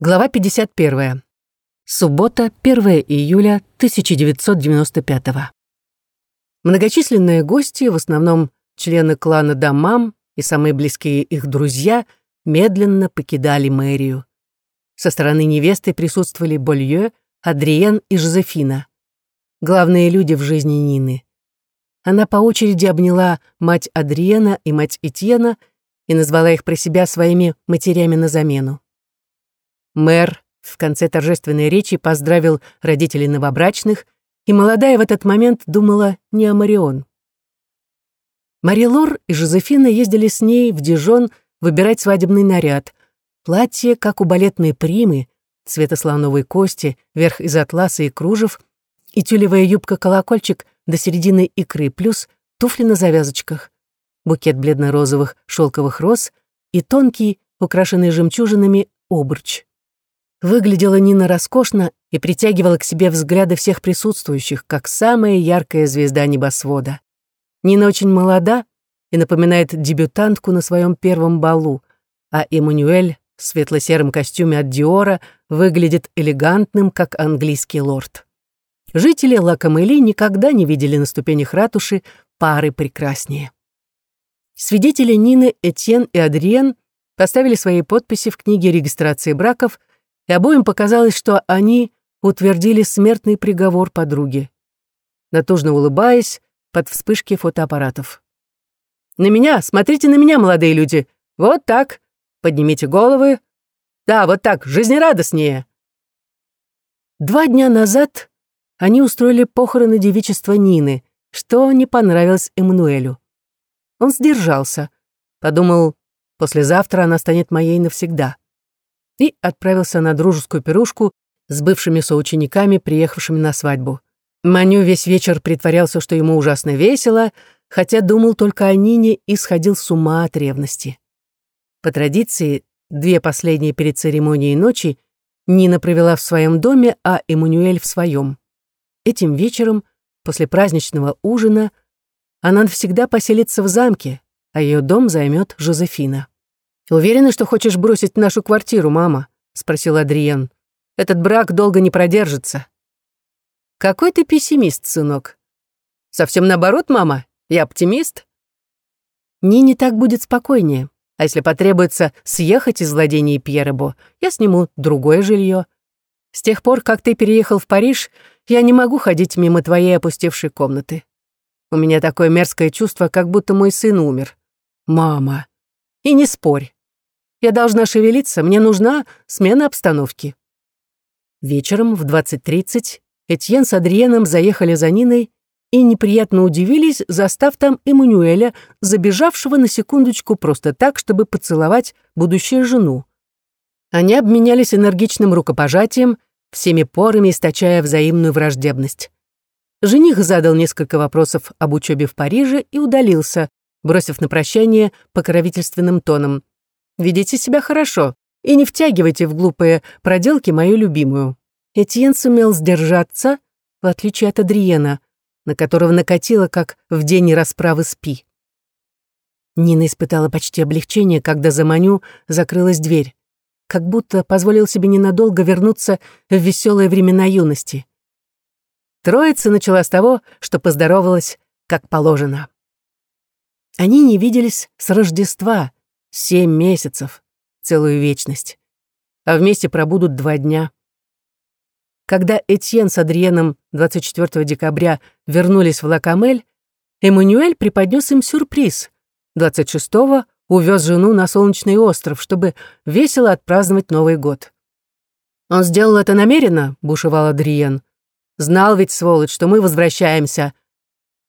Глава 51. Суббота, 1 июля 1995 Многочисленные гости, в основном члены клана Дамам и самые близкие их друзья, медленно покидали мэрию. Со стороны невесты присутствовали Болье, Адриен и Жозефина. Главные люди в жизни Нины. Она по очереди обняла мать Адриена и мать Этьена и назвала их про себя своими матерями на замену. Мэр в конце торжественной речи поздравил родителей новобрачных, и молодая в этот момент думала не о Марион. Мари Лор и Жозефина ездили с ней в Дижон выбирать свадебный наряд. Платье, как у балетной примы, цвета слоновой кости, верх из атласа и кружев, и тюлевая юбка-колокольчик до середины икры, плюс туфли на завязочках, букет бледно-розовых шелковых роз и тонкий, украшенный жемчужинами, обруч. Выглядела Нина роскошно и притягивала к себе взгляды всех присутствующих, как самая яркая звезда небосвода. Нина очень молода и напоминает дебютантку на своем первом балу, а Эммануэль в светло-сером костюме от Диора выглядит элегантным, как английский лорд. Жители Лакамели никогда не видели на ступенях ратуши пары прекраснее. Свидетели Нины, Этьен и Адриен поставили свои подписи в книге регистрации браков и обоим показалось, что они утвердили смертный приговор подруге. Натужно улыбаясь, под вспышки фотоаппаратов. «На меня! Смотрите на меня, молодые люди! Вот так! Поднимите головы! Да, вот так, жизнерадостнее!» Два дня назад они устроили похороны девичества Нины, что не понравилось Эммануэлю. Он сдержался, подумал, послезавтра она станет моей навсегда и отправился на дружескую пирушку с бывшими соучениками, приехавшими на свадьбу. Маню весь вечер притворялся, что ему ужасно весело, хотя думал только о Нине и сходил с ума от ревности. По традиции, две последние перед церемонией ночи Нина провела в своем доме, а Эммануэль в своем. Этим вечером, после праздничного ужина, она навсегда поселится в замке, а ее дом займет Жозефина. «Уверена, что хочешь бросить нашу квартиру, мама?» — спросил Адриен. «Этот брак долго не продержится». «Какой ты пессимист, сынок?» «Совсем наоборот, мама. Я оптимист». «Нине так будет спокойнее. А если потребуется съехать из владений Пьеребо, я сниму другое жилье. С тех пор, как ты переехал в Париж, я не могу ходить мимо твоей опустевшей комнаты. У меня такое мерзкое чувство, как будто мой сын умер. Мама. И не спорь. Я должна шевелиться, мне нужна смена обстановки». Вечером в 20.30 Этьен с Адриеном заехали за Ниной и неприятно удивились, застав там Эммануэля, забежавшего на секундочку просто так, чтобы поцеловать будущую жену. Они обменялись энергичным рукопожатием, всеми порами источая взаимную враждебность. Жених задал несколько вопросов об учебе в Париже и удалился, бросив на прощание покровительственным тоном. Ведите себя хорошо и не втягивайте в глупые проделки мою любимую». Этьен сумел сдержаться, в отличие от Адриена, на которого накатило, как в день расправы спи. Нина испытала почти облегчение, когда за Маню закрылась дверь, как будто позволил себе ненадолго вернуться в веселые времена юности. Троица начала с того, что поздоровалась как положено. Они не виделись с Рождества, Семь месяцев, целую вечность. А вместе пробудут два дня. Когда Этьен с Адриеном 24 декабря вернулись в Лакамель, Эммануэль преподнес им сюрприз. 26-го увез жену на Солнечный остров, чтобы весело отпраздновать Новый год. «Он сделал это намеренно», — бушевал Адриен. «Знал ведь, сволочь, что мы возвращаемся».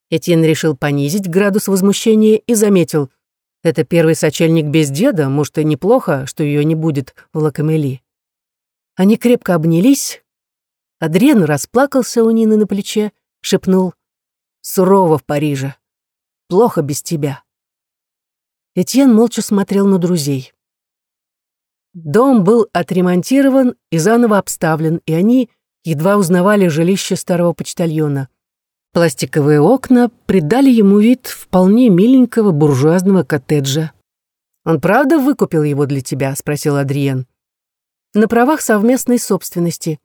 Этьен решил понизить градус возмущения и заметил. Это первый сочельник без деда, может, и неплохо, что ее не будет в Лакамели. Они крепко обнялись. Адриен расплакался у Нины на плече, шепнул «Сурово в Париже. Плохо без тебя». Этьен молча смотрел на друзей. Дом был отремонтирован и заново обставлен, и они едва узнавали жилище старого почтальона — Пластиковые окна придали ему вид вполне миленького буржуазного коттеджа. «Он правда выкупил его для тебя?» — спросил Адриен. на правах совместной собственности.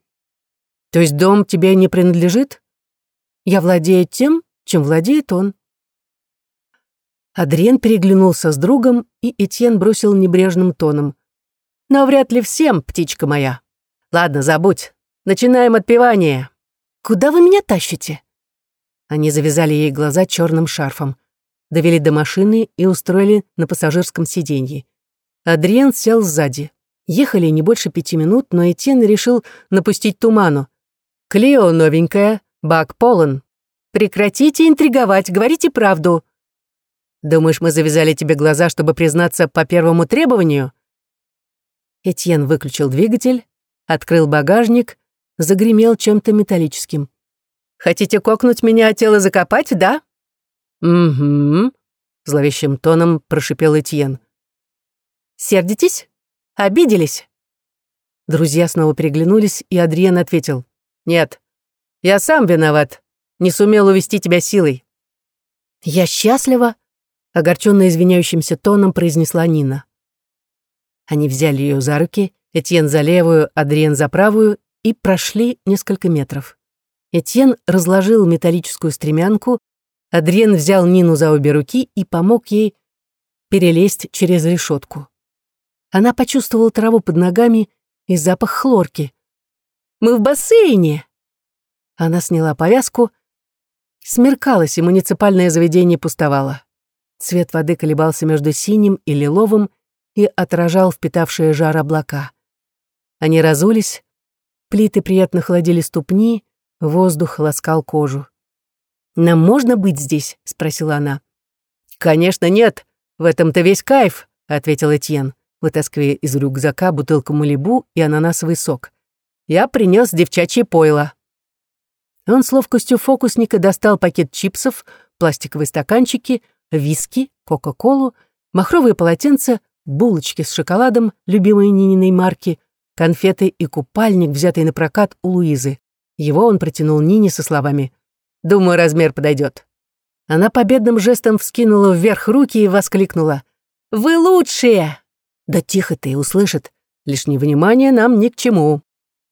То есть дом тебе не принадлежит? Я владею тем, чем владеет он. Адриен переглянулся с другом, и Этьен бросил небрежным тоном. «Но вряд ли всем, птичка моя. Ладно, забудь. Начинаем отпевание. Куда вы меня тащите?» Они завязали ей глаза черным шарфом, довели до машины и устроили на пассажирском сиденье. Адриен сел сзади. Ехали не больше пяти минут, но Этьен решил напустить туману. «Клео новенькая, бак полон. Прекратите интриговать, говорите правду». «Думаешь, мы завязали тебе глаза, чтобы признаться по первому требованию?» Этьен выключил двигатель, открыл багажник, загремел чем-то металлическим. «Хотите кокнуть меня, а тело закопать, да?» «Угу», — зловещим тоном прошипел Этьен. «Сердитесь? Обиделись?» Друзья снова переглянулись, и Адриен ответил. «Нет, я сам виноват. Не сумел увести тебя силой». «Я счастлива», — огорченно извиняющимся тоном произнесла Нина. Они взяли ее за руки, Этьен за левую, Адриен за правую, и прошли несколько метров. Этьен разложил металлическую стремянку, Адриен взял Нину за обе руки и помог ей перелезть через решетку. Она почувствовала траву под ногами и запах хлорки. «Мы в бассейне!» Она сняла повязку. Смеркалось, и муниципальное заведение пустовало. Цвет воды колебался между синим и лиловым и отражал впитавшие жар облака. Они разулись, плиты приятно холодили ступни, воздух ласкал кожу. «Нам можно быть здесь?» — спросила она. «Конечно нет, в этом-то весь кайф», — ответил Этьен вытаскивая из рюкзака бутылку малибу и ананасовый сок. «Я принес девчачье пойло». Он с ловкостью фокусника достал пакет чипсов, пластиковые стаканчики, виски, кока-колу, махровые полотенца, булочки с шоколадом любимой Нининой марки, конфеты и купальник, взятый на прокат у Луизы. Его он протянул Нине со словами «Думаю, размер подойдет». Она победным жестом вскинула вверх руки и воскликнула «Вы лучшие!» Да тихо ты, услышит. Лишнее внимание нам ни к чему.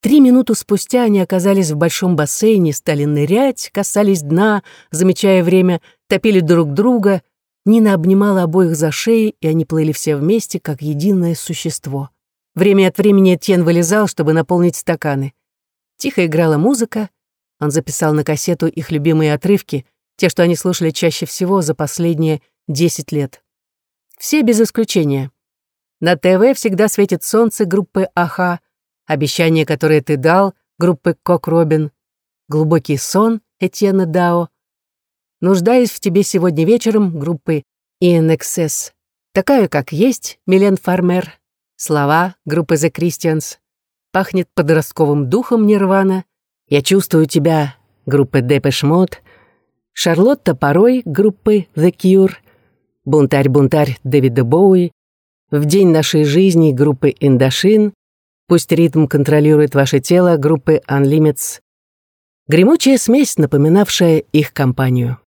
Три минуты спустя они оказались в большом бассейне, стали нырять, касались дна, замечая время, топили друг друга. Нина обнимала обоих за шеи, и они плыли все вместе, как единое существо. Время от времени Тен вылезал, чтобы наполнить стаканы. Тихо играла музыка. Он записал на кассету их любимые отрывки, те, что они слушали чаще всего за последние десять лет. Все без исключения. На ТВ всегда светит солнце группы «Аха», «Обещание, которое ты дал» группы «Кок Робин», «Глубокий сон» Этьена Дао, «Нуждаюсь в тебе сегодня вечером» группы «INXS», «Такая, как есть» Милен Фармер, «Слова» группы «The Christians», «Пахнет подростковым духом» Нирвана, «Я чувствую тебя» группы Depeche Mode, «Шарлотта порой» группы «The Cure», «Бунтарь-бунтарь» Дэвида Боуи, в день нашей жизни группы Индошин, пусть ритм контролирует ваше тело группы Unlimits. Гремучая смесь, напоминавшая их компанию.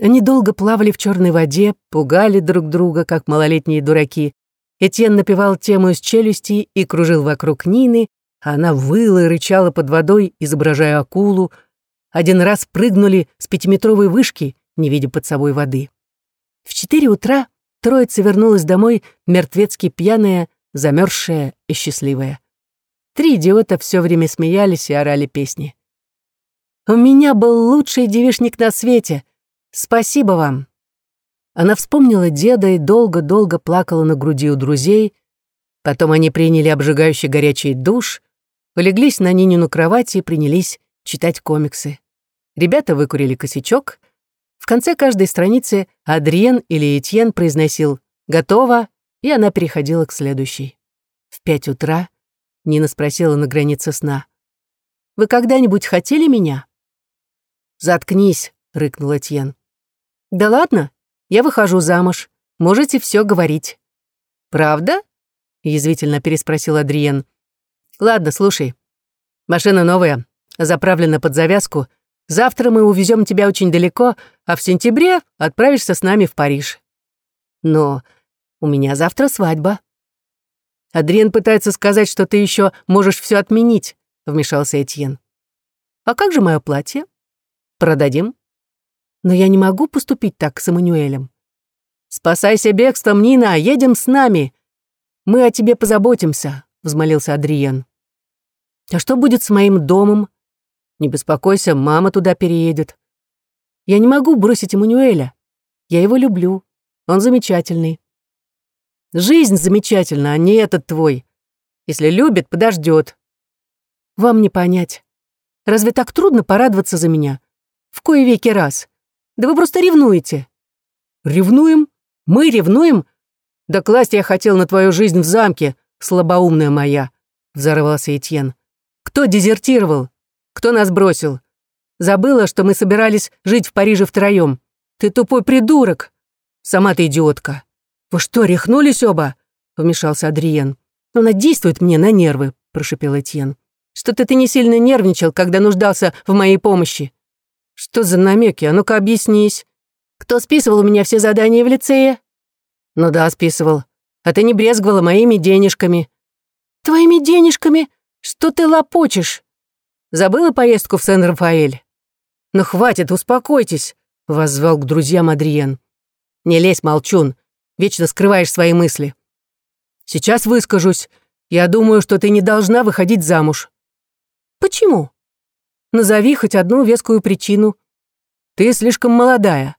Они долго плавали в черной воде, пугали друг друга, как малолетние дураки. Этьен напевал тему из челюсти и кружил вокруг Нины, а она выла и рычала под водой, изображая акулу. Один раз прыгнули с пятиметровой вышки, не видя под собой воды. В четыре утра Троица вернулась домой, мертвецки пьяная, замерзшая и счастливая. Три идиота все время смеялись и орали песни. «У меня был лучший девишник на свете. Спасибо вам». Она вспомнила деда и долго-долго плакала на груди у друзей. Потом они приняли обжигающий горячий душ, улеглись на Нинину кровати и принялись читать комиксы. Ребята выкурили косячок — в конце каждой страницы Адриен или Этьен произносил «Готово», и она переходила к следующей. В пять утра Нина спросила на границе сна. «Вы когда-нибудь хотели меня?» «Заткнись», — рыкнул Этьен. «Да ладно, я выхожу замуж. Можете все говорить». «Правда?» — язвительно переспросил Адриен. «Ладно, слушай. Машина новая, заправлена под завязку — Завтра мы увезем тебя очень далеко, а в сентябре отправишься с нами в Париж. Но у меня завтра свадьба. Адриен пытается сказать, что ты еще можешь все отменить, вмешался Этьен. А как же мое платье? Продадим. Но я не могу поступить так с Эммануэлем. Спасайся бегством, Нина, едем с нами. Мы о тебе позаботимся, взмолился Адриен. А что будет с моим домом? Не беспокойся, мама туда переедет. Я не могу бросить Эммануэля. Я его люблю. Он замечательный. Жизнь замечательна, а не этот твой. Если любит, подождет. Вам не понять. Разве так трудно порадоваться за меня? В кое веки раз. Да вы просто ревнуете. Ревнуем? Мы ревнуем? Да класть я хотел на твою жизнь в замке, слабоумная моя, взорвался Этьен. Кто дезертировал? Кто нас бросил? Забыла, что мы собирались жить в Париже втроем. Ты тупой придурок. Сама ты идиотка. Вы что, рехнулись оба? Вмешался Адриен. Она действует мне на нервы, прошипел Этьен. Что-то ты не сильно нервничал, когда нуждался в моей помощи. Что за намеки? А ну-ка объяснись. Кто списывал у меня все задания в лицее? Ну да, списывал. А ты не брезговала моими денежками. Твоими денежками? Что ты лопочешь? Забыла поездку в Сен-Рафаэль? Ну хватит, успокойтесь, воззвал к друзьям Адриен. Не лезь, молчун, вечно скрываешь свои мысли. Сейчас выскажусь. Я думаю, что ты не должна выходить замуж. Почему? Назови хоть одну вескую причину. Ты слишком молодая.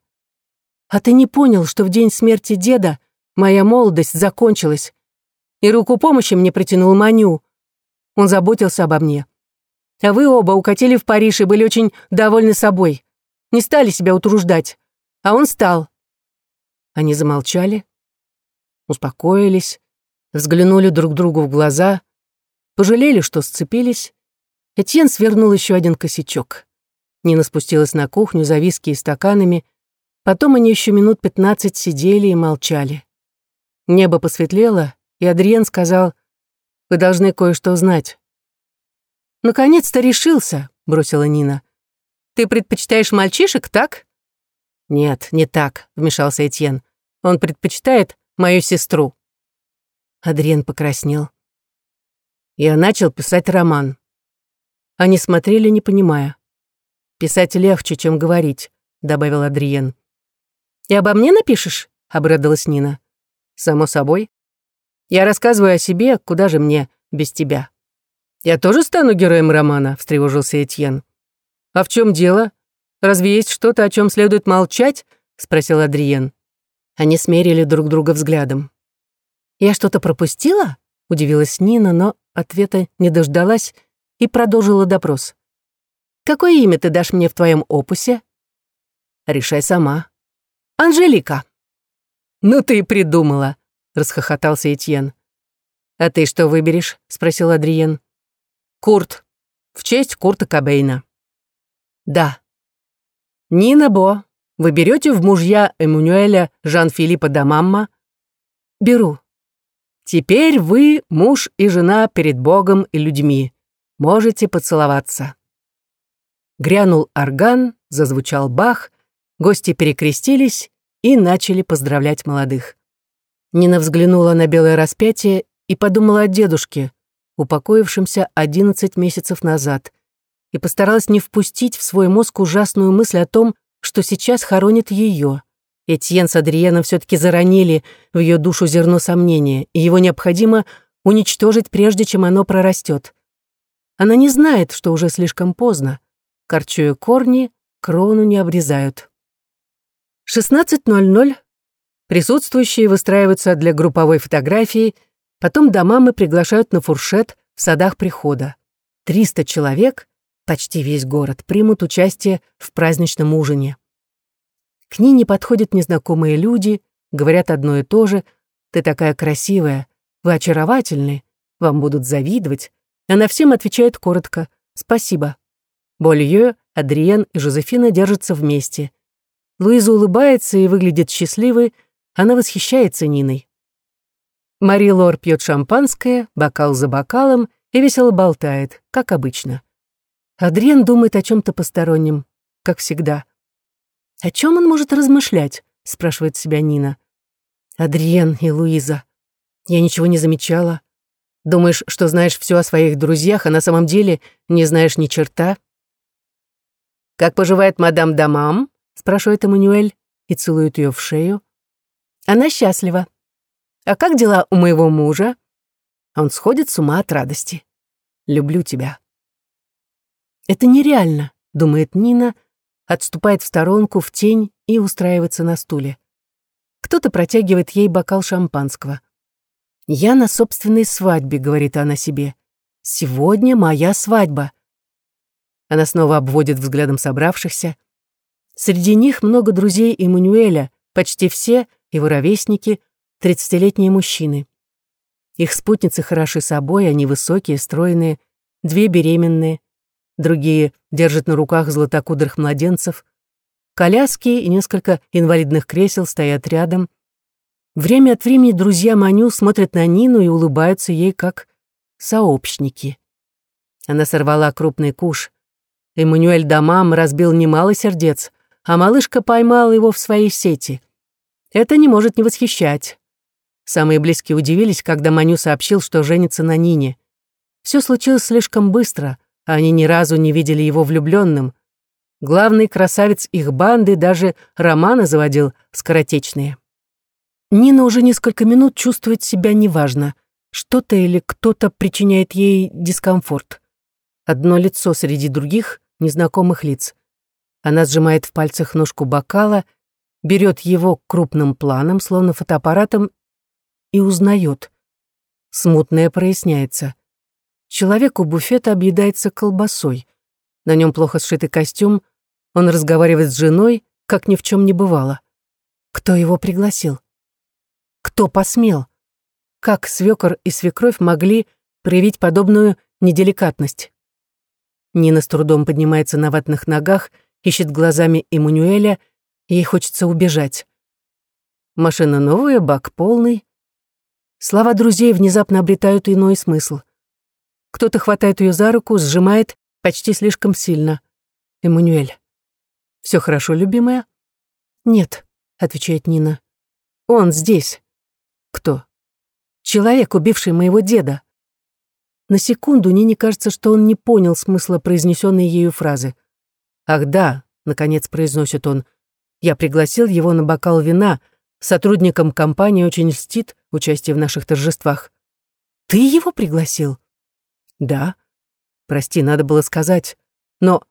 А ты не понял, что в день смерти деда моя молодость закончилась, и руку помощи мне протянул Маню. Он заботился обо мне. А вы оба укатили в Париж и были очень довольны собой. Не стали себя утруждать. А он стал. Они замолчали, успокоились, взглянули друг другу в глаза, пожалели, что сцепились. Этьен свернул еще один косячок. Нина спустилась на кухню за виски и стаканами, потом они еще минут пятнадцать сидели и молчали. Небо посветлело, и Адриен сказал, «Вы должны кое-что знать». «Наконец-то решился», — бросила Нина. «Ты предпочитаешь мальчишек, так?» «Нет, не так», — вмешался Этьен. «Он предпочитает мою сестру». Адриен покраснел. Я начал писать роман. Они смотрели, не понимая. «Писать легче, чем говорить», — добавил Адриен. «И обо мне напишешь?» — обрадовалась Нина. «Само собой. Я рассказываю о себе, куда же мне без тебя?» «Я тоже стану героем романа», — встревожился Этьен. «А в чем дело? Разве есть что-то, о чем следует молчать?» — спросил Адриен. Они смерили друг друга взглядом. «Я что-то пропустила?» — удивилась Нина, но ответа не дождалась и продолжила допрос. Какое имя ты дашь мне в твоем опусе? Решай сама. Анжелика. Ну ты и придумала, расхохотался Этьен. А ты что выберешь? спросил Адриен. Курт. В честь Курта Кобейна. Да. Нина Бо, вы берете в мужья Эммануэля Жан-Филиппа Дамамма? Беру. Теперь вы муж и жена перед Богом и людьми. Можете поцеловаться. Грянул орган, зазвучал бах, гости перекрестились и начали поздравлять молодых. Нина взглянула на белое распятие и подумала о дедушке, упокоившемся одиннадцать месяцев назад, и постаралась не впустить в свой мозг ужасную мысль о том, что сейчас хоронит ее. Этьен с Адриеном все-таки заронили в ее душу зерно сомнения, и его необходимо уничтожить, прежде чем оно прорастет. Она не знает, что уже слишком поздно корчуя корни, крону не обрезают. 16.00. Присутствующие выстраиваются для групповой фотографии, потом до мамы приглашают на фуршет в садах прихода. 300 человек, почти весь город, примут участие в праздничном ужине. К Нине подходят незнакомые люди, говорят одно и то же «Ты такая красивая, вы очаровательны, вам будут завидовать». Она всем отвечает коротко «Спасибо». Болье, Адриен и Жозефина держатся вместе. Луиза улыбается и выглядит счастливой, она восхищается Ниной. Мари Лор пьет шампанское, бокал за бокалом и весело болтает, как обычно. Адриен думает о чем-то постороннем, как всегда. «О чем он может размышлять?» — спрашивает себя Нина. «Адриен и Луиза. Я ничего не замечала. Думаешь, что знаешь все о своих друзьях, а на самом деле не знаешь ни черта?» «Как поживает мадам Дамам?» — спрашивает Эммануэль и целует ее в шею. «Она счастлива. А как дела у моего мужа?» Он сходит с ума от радости. «Люблю тебя». «Это нереально», — думает Нина, отступает в сторонку, в тень и устраивается на стуле. Кто-то протягивает ей бокал шампанского. «Я на собственной свадьбе», — говорит она себе. «Сегодня моя свадьба». Она снова обводит взглядом собравшихся. Среди них много друзей Эммануэля, почти все его ровесники, тридцатилетние мужчины. Их спутницы хороши собой, они высокие, стройные, две беременные, другие держат на руках златокудрых младенцев. Коляски и несколько инвалидных кресел стоят рядом — Время от времени друзья Маню смотрят на Нину и улыбаются ей как сообщники. Она сорвала крупный куш. Эммануэль Дамам разбил немало сердец, а малышка поймала его в своей сети. Это не может не восхищать. Самые близкие удивились, когда Маню сообщил, что женится на Нине. Все случилось слишком быстро, а они ни разу не видели его влюбленным. Главный красавец их банды даже романы заводил скоротечные. Нина уже несколько минут чувствует себя неважно. Что-то или кто-то причиняет ей дискомфорт. Одно лицо среди других незнакомых лиц. Она сжимает в пальцах ножку бокала, берет его крупным планом, словно фотоаппаратом, и узнает. Смутное проясняется. Человек у буфета объедается колбасой. На нем плохо сшитый костюм, он разговаривает с женой, как ни в чем не бывало. Кто его пригласил? Кто посмел? Как свекор и свекровь могли проявить подобную неделикатность? Нина с трудом поднимается на ватных ногах, ищет глазами Эммануэля, ей хочется убежать. Машина новая, бак полный. Слова друзей внезапно обретают иной смысл. Кто-то хватает ее за руку, сжимает почти слишком сильно. Эммануэль. «Все хорошо, любимая?» «Нет», — отвечает Нина. «Он здесь». Кто? Человек, убивший моего деда. На секунду Нине кажется, что он не понял смысла произнесенной ею фразы. «Ах да», — наконец произносит он, — «я пригласил его на бокал вина. Сотрудникам компании очень льстит участие в наших торжествах». «Ты его пригласил?» «Да. Прости, надо было сказать. Но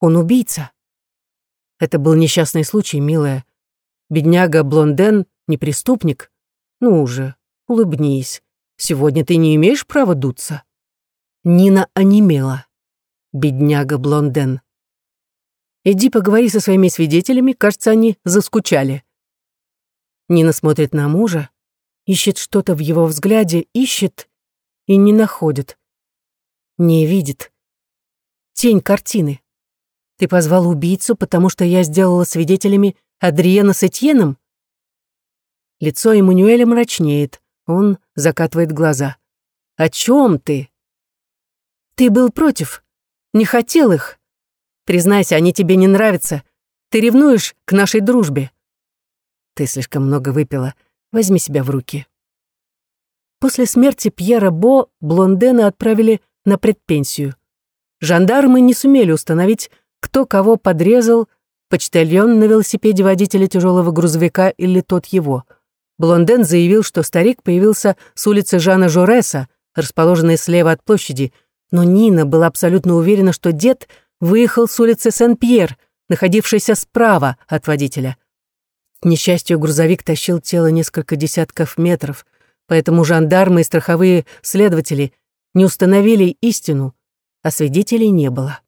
он убийца». Это был несчастный случай, милая. Бедняга Блонден не преступник, ну уже, улыбнись. Сегодня ты не имеешь права дуться. Нина онемела. Бедняга Блонден. Иди поговори со своими свидетелями, кажется, они заскучали. Нина смотрит на мужа, ищет что-то в его взгляде, ищет и не находит. Не видит. Тень картины. Ты позвал убийцу, потому что я сделала свидетелями Адриена с Этьеном? Лицо Эммануэля мрачнеет. Он закатывает глаза. «О чем ты?» «Ты был против. Не хотел их. Признайся, они тебе не нравятся. Ты ревнуешь к нашей дружбе». «Ты слишком много выпила. Возьми себя в руки». После смерти Пьера Бо Блондена отправили на предпенсию. Жандармы не сумели установить, кто кого подрезал, почтальон на велосипеде водителя тяжелого грузовика или тот его – Блонден заявил, что старик появился с улицы Жана Жореса, расположенной слева от площади, но Нина была абсолютно уверена, что дед выехал с улицы Сен-Пьер, находившейся справа от водителя. К несчастью, грузовик тащил тело несколько десятков метров, поэтому жандармы и страховые следователи не установили истину, а свидетелей не было.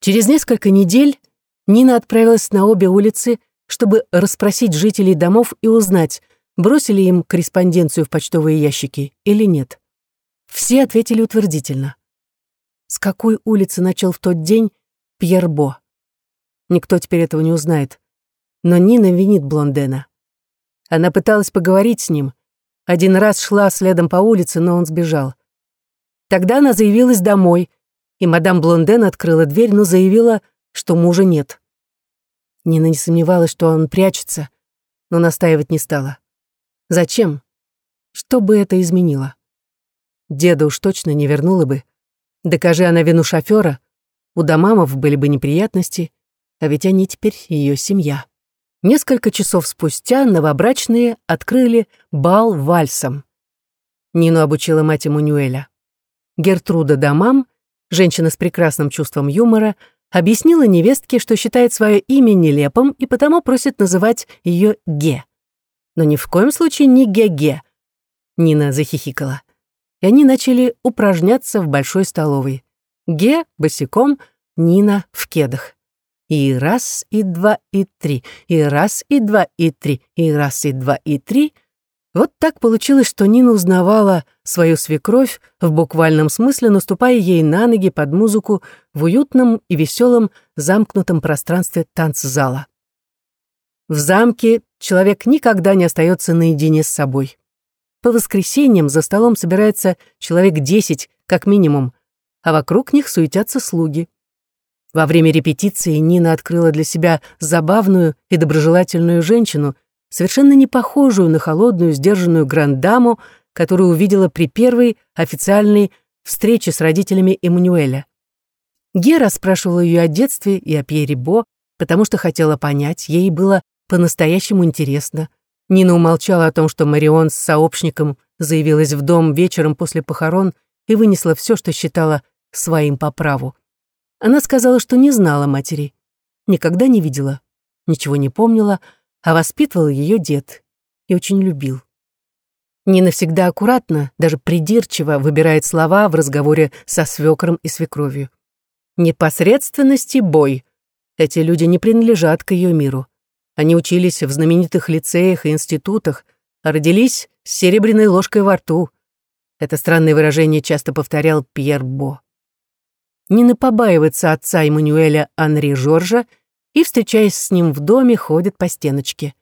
Через несколько недель Нина отправилась на обе улицы чтобы расспросить жителей домов и узнать, бросили им корреспонденцию в почтовые ящики или нет. Все ответили утвердительно. С какой улицы начал в тот день Пьер Бо? Никто теперь этого не узнает. Но Нина винит Блондена. Она пыталась поговорить с ним. Один раз шла следом по улице, но он сбежал. Тогда она заявилась домой, и мадам Блонден открыла дверь, но заявила, что мужа нет. Нина не сомневалась, что он прячется, но настаивать не стала. Зачем? Что бы это изменило? Деда уж точно не вернула бы. Докажи она вину шофера, у Дамамов были бы неприятности, а ведь они теперь ее семья. Несколько часов спустя новобрачные открыли бал вальсом. Нину обучила мать Эммануэля. Гертруда Дамам, женщина с прекрасным чувством юмора, объяснила невестке, что считает свое имя нелепым и потому просит называть ее Ге. Но ни в коем случае не Ге-Ге. Нина захихикала. И они начали упражняться в большой столовой. Ге босиком, Нина в кедах. И раз, и два, и три, и раз, и два, и три, и раз, и два, и три. Вот так получилось, что Нина узнавала свою свекровь, в буквальном смысле наступая ей на ноги под музыку в уютном и веселом замкнутом пространстве танцзала. В замке человек никогда не остается наедине с собой. По воскресеньям за столом собирается человек десять, как минимум, а вокруг них суетятся слуги. Во время репетиции Нина открыла для себя забавную и доброжелательную женщину, совершенно не похожую на холодную, сдержанную грандаму, которую увидела при первой официальной встрече с родителями Эммануэля. Гера спрашивала ее о детстве и о Пьере Бо, потому что хотела понять, ей было по-настоящему интересно. Нина умолчала о том, что Марион с сообщником заявилась в дом вечером после похорон и вынесла все, что считала своим по праву. Она сказала, что не знала матери, никогда не видела, ничего не помнила, а воспитывал ее дед и очень любил. Нина всегда аккуратно, даже придирчиво выбирает слова в разговоре со свекром и свекровью. Непосредственности бой. Эти люди не принадлежат к ее миру. Они учились в знаменитых лицеях и институтах, а родились с серебряной ложкой во рту. Это странное выражение часто повторял Пьер Бо. Нина побаивается отца Эммануэля Анри Жоржа и, встречаясь с ним в доме, ходит по стеночке.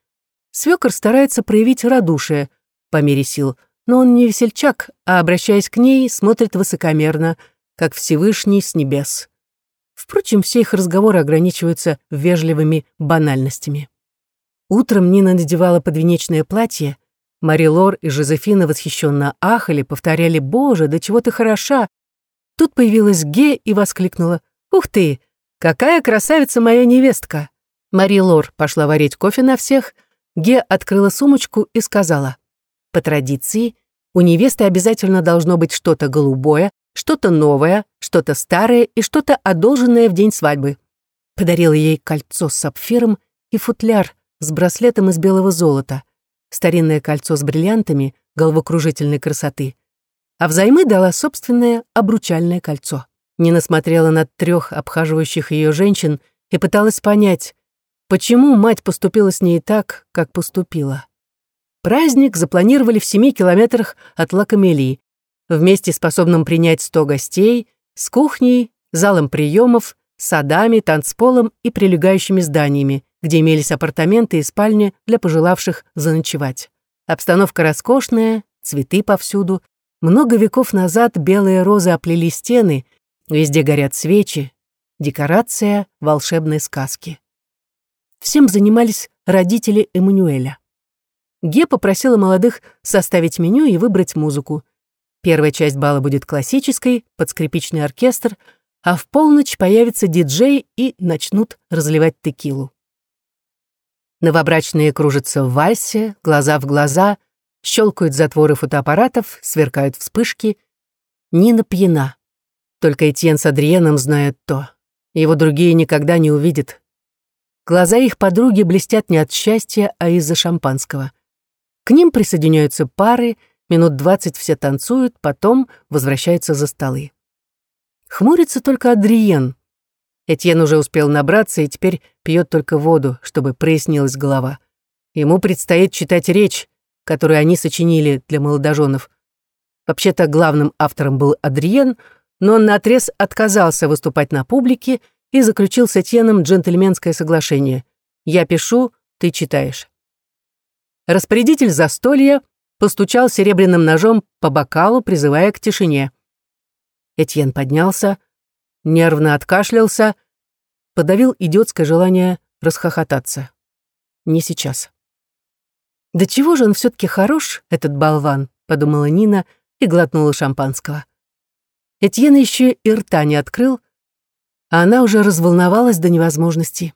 Свекор старается проявить радушие по мере сил, но он не весельчак, а, обращаясь к ней, смотрит высокомерно, как Всевышний с небес. Впрочем, все их разговоры ограничиваются вежливыми банальностями. Утром Нина надевала подвенечное платье. Мари Лор и Жозефина восхищенно ахали, повторяли «Боже, да чего ты хороша!» Тут появилась Ге и воскликнула. «Ух ты! Какая красавица моя невестка!» Мари Лор пошла варить кофе на всех. Ге открыла сумочку и сказала. «По традиции, у невесты обязательно должно быть что-то голубое, что-то новое, что-то старое и что-то одолженное в день свадьбы». Подарила ей кольцо с сапфиром и футляр с браслетом из белого золота, старинное кольцо с бриллиантами головокружительной красоты — а взаймы дала собственное обручальное кольцо. Нина смотрела на трех обхаживающих ее женщин и пыталась понять, почему мать поступила с ней так, как поступила. Праздник запланировали в семи километрах от Лакамелии, вместе способном принять сто гостей, с кухней, залом приемов, садами, танцполом и прилегающими зданиями, где имелись апартаменты и спальни для пожелавших заночевать. Обстановка роскошная, цветы повсюду, много веков назад белые розы оплели стены, везде горят свечи, декорация волшебной сказки. Всем занимались родители Эммануэля. Ге попросила молодых составить меню и выбрать музыку. Первая часть бала будет классической, под скрипичный оркестр, а в полночь появится диджей и начнут разливать текилу. Новобрачные кружатся в вальсе, глаза в глаза, Щелкают затворы фотоаппаратов, сверкают вспышки. Нина пьяна. Только Этьен с Адриеном знают то. Его другие никогда не увидят. Глаза их подруги блестят не от счастья, а из-за шампанского. К ним присоединяются пары, минут двадцать все танцуют, потом возвращаются за столы. Хмурится только Адриен. Этьен уже успел набраться и теперь пьет только воду, чтобы прояснилась голова. Ему предстоит читать речь, которую они сочинили для молодоженов. Вообще-то главным автором был Адриен, но он наотрез отказался выступать на публике и заключил с Этьеном джентльменское соглашение. «Я пишу, ты читаешь». Распорядитель застолья постучал серебряным ножом по бокалу, призывая к тишине. Этьен поднялся, нервно откашлялся, подавил идиотское желание расхохотаться. Не сейчас. «Да чего же он все таки хорош, этот болван?» — подумала Нина, и глотнула шампанского. Этьен еще и рта не открыл, а она уже разволновалась до невозможности.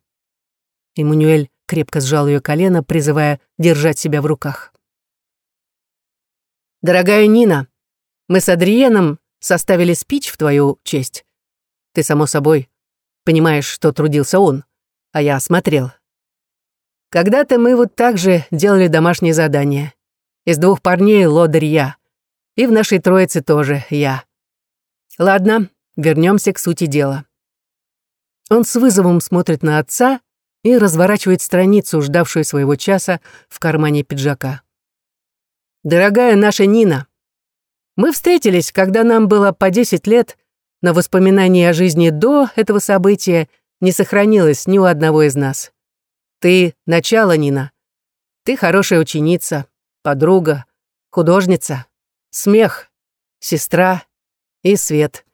Эммануэль крепко сжал ее колено, призывая держать себя в руках. «Дорогая Нина, мы с Адриеном составили спич в твою честь. Ты, само собой, понимаешь, что трудился он, а я смотрел. Когда-то мы вот так же делали домашние задания. Из двух парней лодырь я. И в нашей троице тоже я. Ладно, вернемся к сути дела. Он с вызовом смотрит на отца и разворачивает страницу, ждавшую своего часа, в кармане пиджака. «Дорогая наша Нина, мы встретились, когда нам было по 10 лет, но воспоминаний о жизни до этого события не сохранилось ни у одного из нас. Ты — начало, Нина. Ты хорошая ученица, подруга, художница, смех, сестра и свет.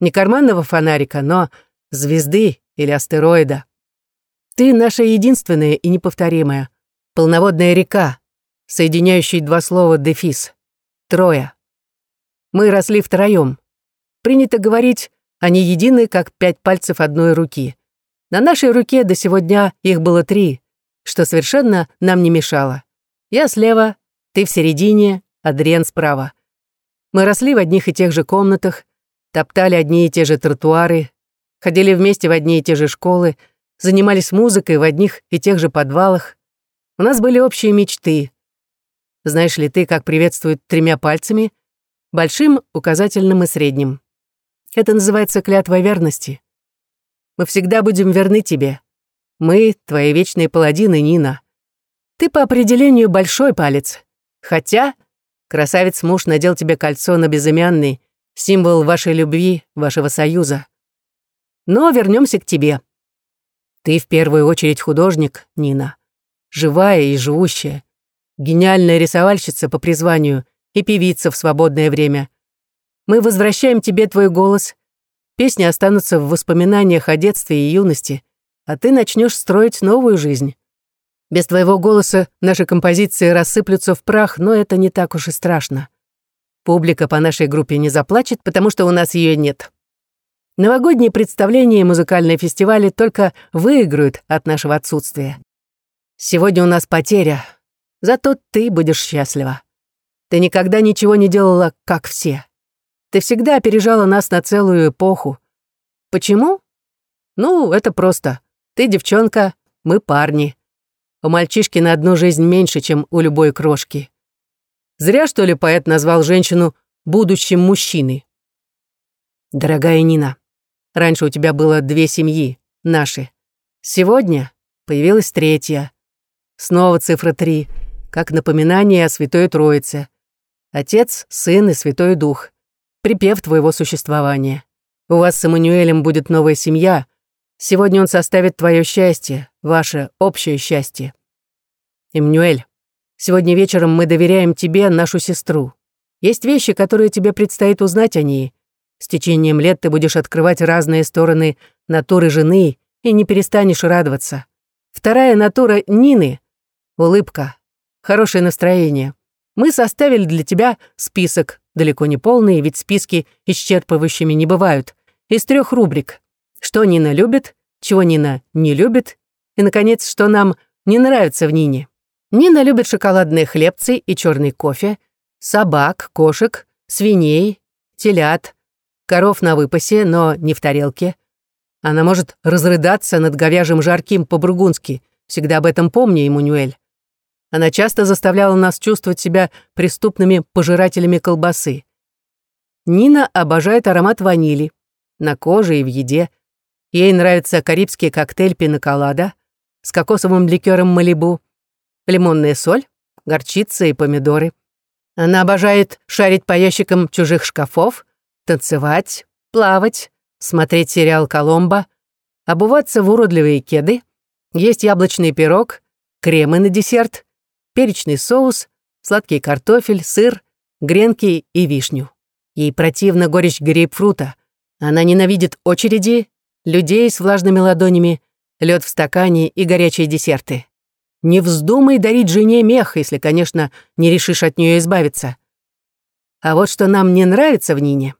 Не карманного фонарика, но звезды или астероида. Ты наша единственная и неповторимая, полноводная река, соединяющая два слова «дефис» — «трое». Мы росли втроем. Принято говорить, они едины, как пять пальцев одной руки. На нашей руке до сего дня их было три, что совершенно нам не мешало. Я слева, ты в середине, Адриен справа. Мы росли в одних и тех же комнатах, топтали одни и те же тротуары, ходили вместе в одни и те же школы, занимались музыкой в одних и тех же подвалах. У нас были общие мечты. Знаешь ли ты, как приветствуют тремя пальцами? Большим, указательным и средним. Это называется клятва верности. Мы всегда будем верны тебе. Мы — твои вечные паладины, Нина. Ты по определению большой палец. Хотя красавец-муж надел тебе кольцо на безымянный, символ вашей любви, вашего союза. Но вернемся к тебе. Ты в первую очередь художник, Нина. Живая и живущая. Гениальная рисовальщица по призванию и певица в свободное время. Мы возвращаем тебе твой голос. Песни останутся в воспоминаниях о детстве и юности, а ты начнешь строить новую жизнь. Без твоего голоса наши композиции рассыплются в прах, но это не так уж и страшно. Публика по нашей группе не заплачет, потому что у нас ее нет. Новогодние представления и музыкальные фестивали только выиграют от нашего отсутствия. Сегодня у нас потеря, зато ты будешь счастлива. Ты никогда ничего не делала, как все. Ты всегда опережала нас на целую эпоху. Почему? Ну, это просто. Ты девчонка, мы парни. У мальчишки на одну жизнь меньше, чем у любой крошки. Зря, что ли, поэт назвал женщину будущим мужчиной. Дорогая Нина, Раньше у тебя было две семьи, наши. Сегодня появилась третья. Снова цифра три, как напоминание о Святой Троице. Отец, Сын и Святой Дух. Припев твоего существования. У вас с Эммануэлем будет новая семья. Сегодня он составит твое счастье, ваше общее счастье. Эммануэль, сегодня вечером мы доверяем тебе нашу сестру. Есть вещи, которые тебе предстоит узнать о ней, с течением лет ты будешь открывать разные стороны натуры жены и не перестанешь радоваться. Вторая натура Нины — улыбка, хорошее настроение. Мы составили для тебя список, далеко не полный, ведь списки исчерпывающими не бывают, из трех рубрик. Что Нина любит, чего Нина не любит, и, наконец, что нам не нравится в Нине. Нина любит шоколадные хлебцы и черный кофе, собак, кошек, свиней, телят, коров на выпасе, но не в тарелке. Она может разрыдаться над говяжьим жарким по-бургундски. Всегда об этом помни, Эммануэль. Она часто заставляла нас чувствовать себя преступными пожирателями колбасы. Нина обожает аромат ванили. На коже и в еде. Ей нравится карибский коктейль пиноколада с кокосовым ликером Малибу, лимонная соль, горчица и помидоры. Она обожает шарить по ящикам чужих шкафов, танцевать, плавать, смотреть сериал «Коломбо», обуваться в уродливые кеды, есть яблочный пирог, кремы на десерт, перечный соус, сладкий картофель, сыр, гренки и вишню. Ей противна горечь грейпфрута. Она ненавидит очереди, людей с влажными ладонями, лед в стакане и горячие десерты. Не вздумай дарить жене мех, если, конечно, не решишь от нее избавиться. А вот что нам не нравится в Нине.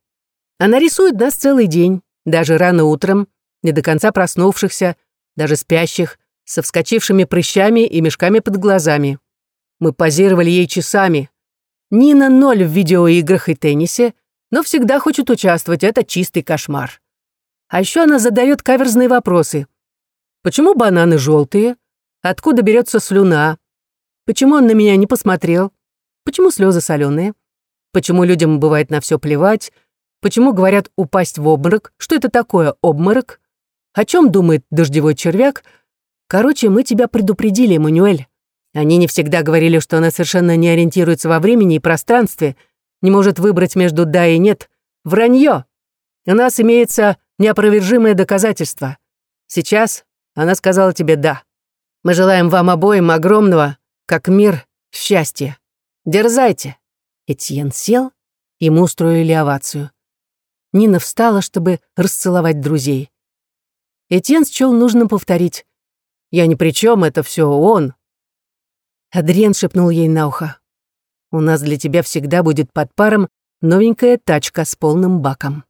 Она рисует нас целый день, даже рано утром, не до конца проснувшихся, даже спящих, со вскочившими прыщами и мешками под глазами. Мы позировали ей часами. Нина ноль в видеоиграх и теннисе, но всегда хочет участвовать, это чистый кошмар. А еще она задает каверзные вопросы. Почему бананы желтые? Откуда берется слюна? Почему он на меня не посмотрел? Почему слезы соленые? Почему людям бывает на все плевать? Почему говорят упасть в обморок? Что это такое обморок? О чем думает дождевой червяк? Короче, мы тебя предупредили, Эммануэль. Они не всегда говорили, что она совершенно не ориентируется во времени и пространстве, не может выбрать между «да» и «нет». Вранье. У нас имеется неопровержимое доказательство. Сейчас она сказала тебе «да». Мы желаем вам обоим огромного, как мир, счастья. Дерзайте. Этьен сел, ему устроили овацию. Нина встала, чтобы расцеловать друзей. Этьен счел нужно повторить. «Я ни при чем, это все он». Адриен шепнул ей на ухо. «У нас для тебя всегда будет под паром новенькая тачка с полным баком».